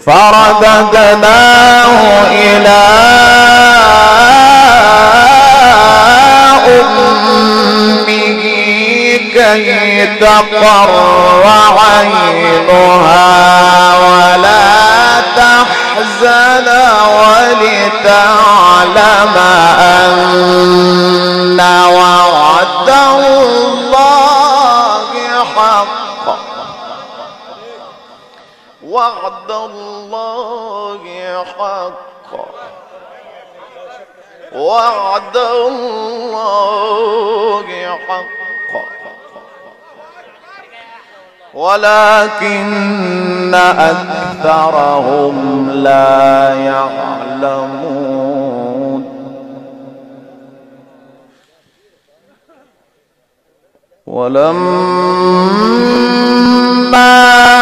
فرددناه إلى أمه كي تقر عينها. الله حق. وعد الله حق. ولكن أكثرهم لا يعلمون. ولما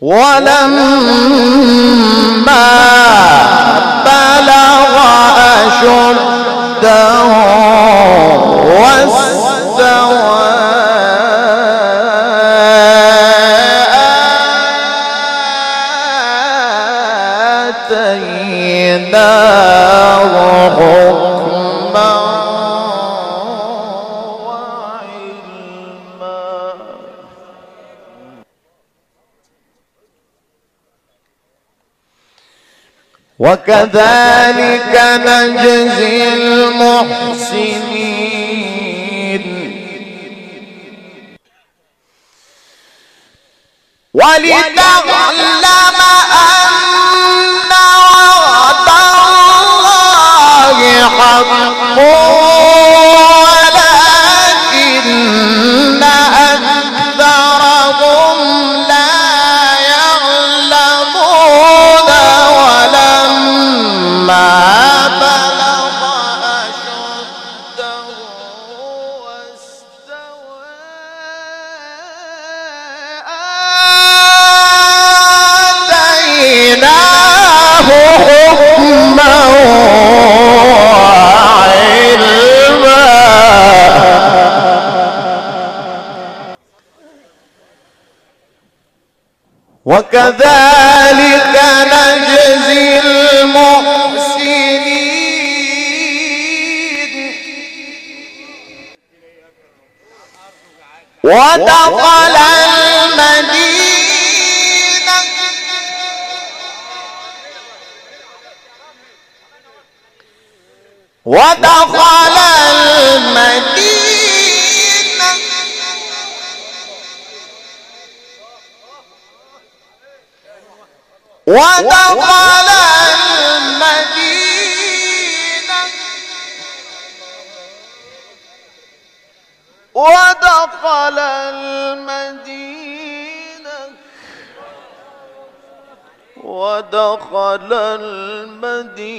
ولما وكذلك نجزي المحسنين. ولتعلم أن وعد الله حق. حكما وعلما وكذلك نجزي المحسنين ودخل ودخل المدينة. ودخل المدينة. ودخل المدينة. ودخل المدينة.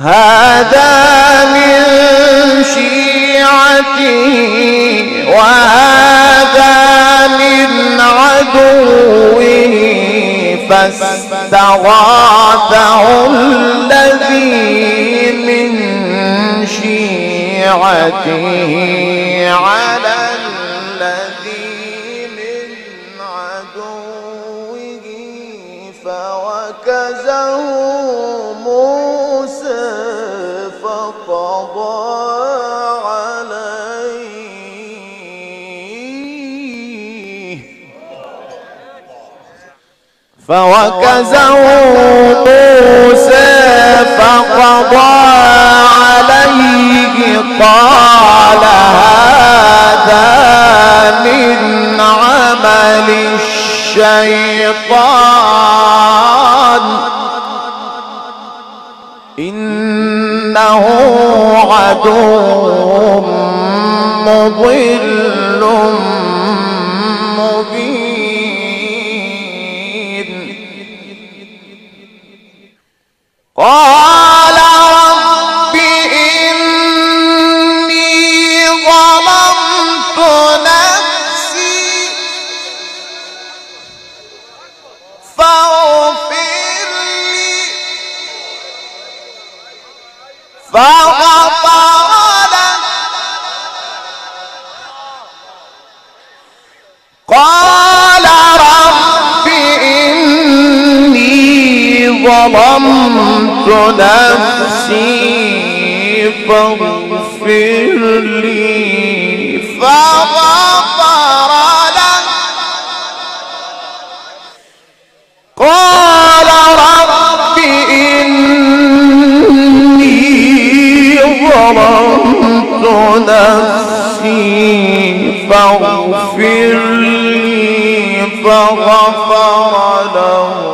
هذا من شيعته وهذا من عدوه فاستغاثه الذي من شيعته على الذي من عدوه فوكزه فوكزه موسى فقضى عليه قال هذا من عمل الشيطان. إنه عدو مضل ظلمت نفسي فاغفر لي. فغفر له. قال رب إني ظلمت نفسي فاغفر لي. فغفر له.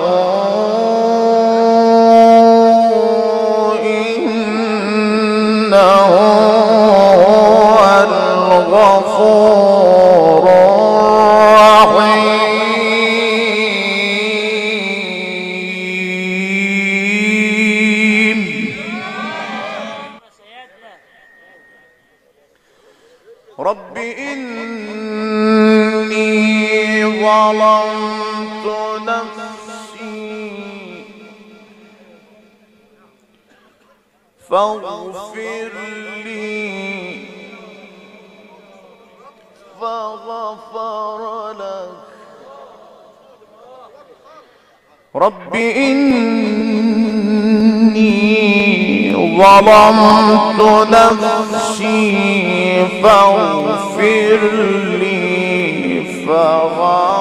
الرحيم. رب إني ظلمت نفسي فاغفر لي فغفر لك. رب إني ظلمت نفسي فاغفر لي فغفر